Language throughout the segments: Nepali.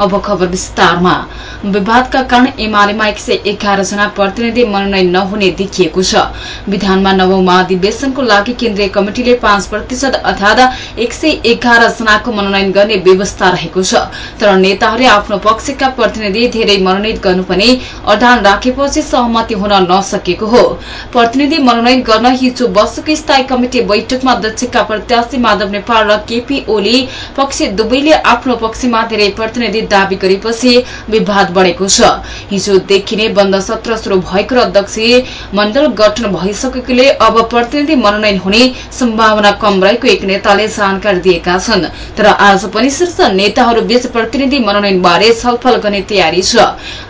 अब खबर विस्तारमा विवादका कारण एमालेमा एक सय एघार जना प्रतिनिधि मनोनयन नहुने देखिएको छ। विधानमा नवौं महाधिवेशनको लागि केन्द्रीय कमिटिले पाँच प्रतिशत अर्थात एक सय एघार जनाको मनोनयन गर्ने व्यवस्था रहेको छ। तर नेताहरूले आफ्नो पक्षका प्रतिनिधि धेरै मनोनित गर्नु पनि अडान राखेपछि सहमति हुन नसकेको हो। प्रतिनिधि मनोनयन गर्न हिजो बसेको स्थायी कमिटि बैठकमा अध्यक्षका प्रत्याशी माधव नेपाल र केपी ओली पक्ष दुवैले आफ्नो पक्षमा धेरै प्रतिनिधि दावी गरेपछि विवाद बढ़ेको छ। हिजोदेखि नै बन्द सत्र शुरू भएको र अध्यक्ष मण्डल गठन भइसकेकोले अब प्रतिनिधि मनोनयन हुने सम्भावना कम रहेको एक नेताले जानकारी दिएका छन्। तर आज पनि शीर्ष नेताहरू बीच प्रतिनिधि मनोनयन बारे छलफल गर्ने तयारी छ।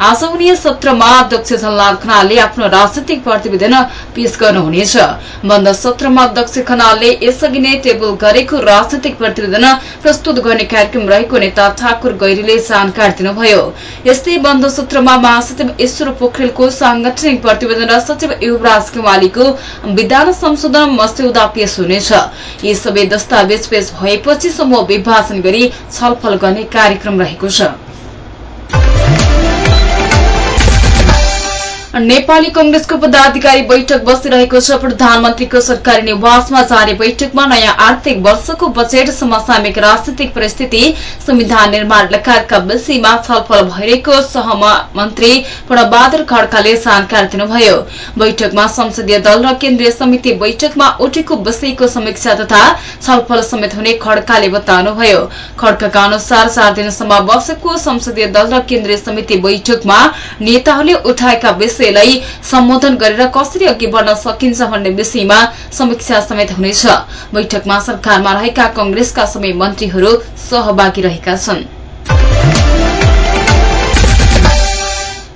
आज हुने सत्रमा अध्यक्ष झलनाथ खनालले आफ्नो राजनैतिक प्रतिवेदन पेश गर्नुहुनेछ। बन्द सत्रमा अध्यक्ष खनालले यसअघि नै टेबल गरेको राजनैतिक प्रतिवेदन प्रस्तुत गर्ने कार्यक्रम रहेको नेता ठाकुर गैरीले जानकारी दिनुभयो यस्तै बन्द सूत्रमा महासचिव ईश्वर पोखरेलको सांगठनिक प्रतिवेदन र सचिव युवराज कुमालीको विधान संशोधन मस्यौदा पेश हुनेछ यी सबै दस्तावेज पेश भएपछि समूह विभाजन गरी छलफल गर्ने कार्यक्रम रहेको छ। नेपाली कंग्रेसको पदाधिकारी बैठक बसिरहेको छ। प्रधानमन्त्रीको सरकारी निवासमा जारी बैठकमा नयाँ आर्थिक वर्षको बजेट समसामिक राजनीतिक परिस्थिति संविधान निर्माण लगायतका विषयमा छलफल भइरहेको सहमन्त्री पूर्णबहादुर खड्काले जानकारी दिनुभयो। बैठकमा संसदीय दल र केन्द्रीय समिति बैठकमा उठेको विषयको समीक्षा तथा छलफल समेत हुने खड्काले बताउनुभयो। खड्काका अनुसार चार दिनसम्म बसेको संसदीय दल र केन्द्रीय समिति बैठकमा नेताहरूले उठाएका विषय विषयलाई सम्बोधन गरेर कसरी अघि बढ़न सकिन्छ भन्ने विषयमा समीक्षा समेत हुनेछ। बैठकमा सरकारमा रहेका कंग्रेसका सबै मन्त्रीहरू सहभागी रहेका छन्।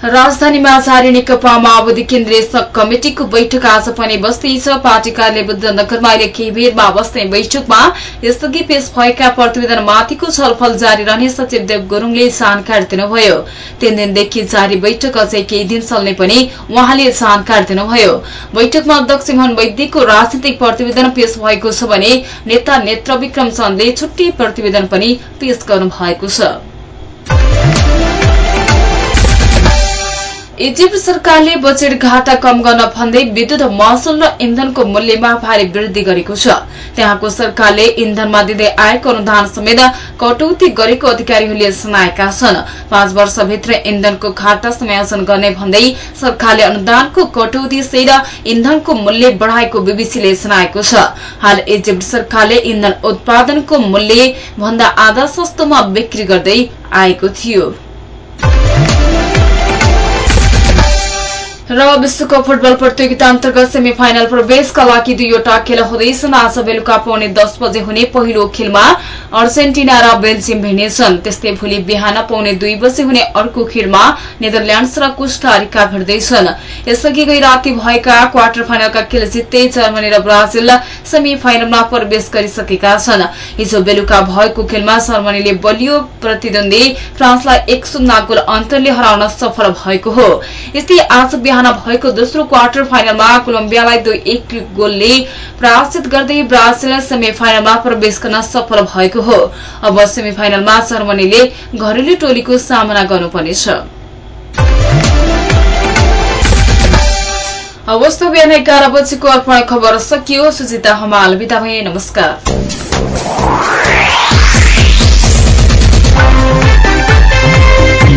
राजधानीमा जारी नेकपा माओवादी केन्द्रीय कमिटिको बैठक आज पनि बस्दैछ पार्टी कार्यालय बुद्धनगरमा अहिले केही बेरमा बस्ने बैठकमा यसअघि पेश भएका प्रतिवेदनमाथिको छलफल जारी रहने सचिव देव गुरूङले जानकारी दिनुभयो। तीन दिनदेखि जारी बैठक अझै केही दिन चल्ने पनि उहाँले जानकारी दिनुभयो। बैठकमा अध्यक्ष मोहन वैद्यको राजनीतिक प्रतिवेदन पेश भएको छ भने नेता नेत्र विक्रम चन्दले छुट्टै प्रतिवेदन पनि पेश गर्नु भएको छ। इजिप्ट सरकारले बजेट घाटा कम गर्न भन्दै विद्युत महसुल र इन्धनको मूल्यमा भारी वृद्धि गरेको छ। त्यहाँको सरकारले इन्धनमा दिँदै आएको अनुदान समेत कटौती गरेको अधिकारीहरूले सुनाएका छन्। पाँच वर्षभित्र इन्धनको घाटा समायोजन गर्ने भन्दै सरकारले अनुदानको कटौती सहित इन्धनको मूल्य बढ़ाएको बीबीसीले सुनाएको छ। हाल इजिप्ट सरकारले इन्धन उत्पादनको मूल्य भन्दा आधा सस्तोमा बिक्री गर्दै आएको थियो। र विश्वकप फुटबल प्रतियोगिता अन्तर्गत सेमी फाइनल प्रवेशका लागि दुईवटा खेल हुँदैछन्। आज बेलुका पाउने दस बजे हुने पहिलो खेलमा अर्जेन्टिना र बेल्जियम भिड्नेछन् त्यस्तै भोलि बिहान पाउने दुई बजे हुने अर्को खेलमा नेदरल्याण्ड्स र कोष्टारिका भिड्दैछन् यसअघि गई राति भएका क्वार्टर फाइनलका खेल जित्दै जर्मनी र ब्राजिल सेमी फाइनलमा प्रवेश गरिसकेका छन्। हिजो बेलुका भएको खेलमा जर्मनीले बलियो प्रतिद्वन्दी फ्रान्सलाई एक शून्य गोल अन्तरले हराउन सफल भएको हो। यस्तै आज बिहान भएको दोस्रो क्वार्टर फाइनलमा कोलम्बियालाई दुई एक गोलले पराजित गर्दै ब्राजिल सेमी फाइनलमा प्रवेश गर्न सफल भएको हो। अब सेमी फाइनलमा जर्मनीले घरेलु टोलीको सामना गर्नुपर्नेछ। अवस्था बिहान एघार बजेको अर्पण खबर सकियो। सुजिता हमाल बिदा भए नमस्कार।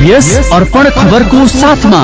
यस अर्पण खबरको साथमा।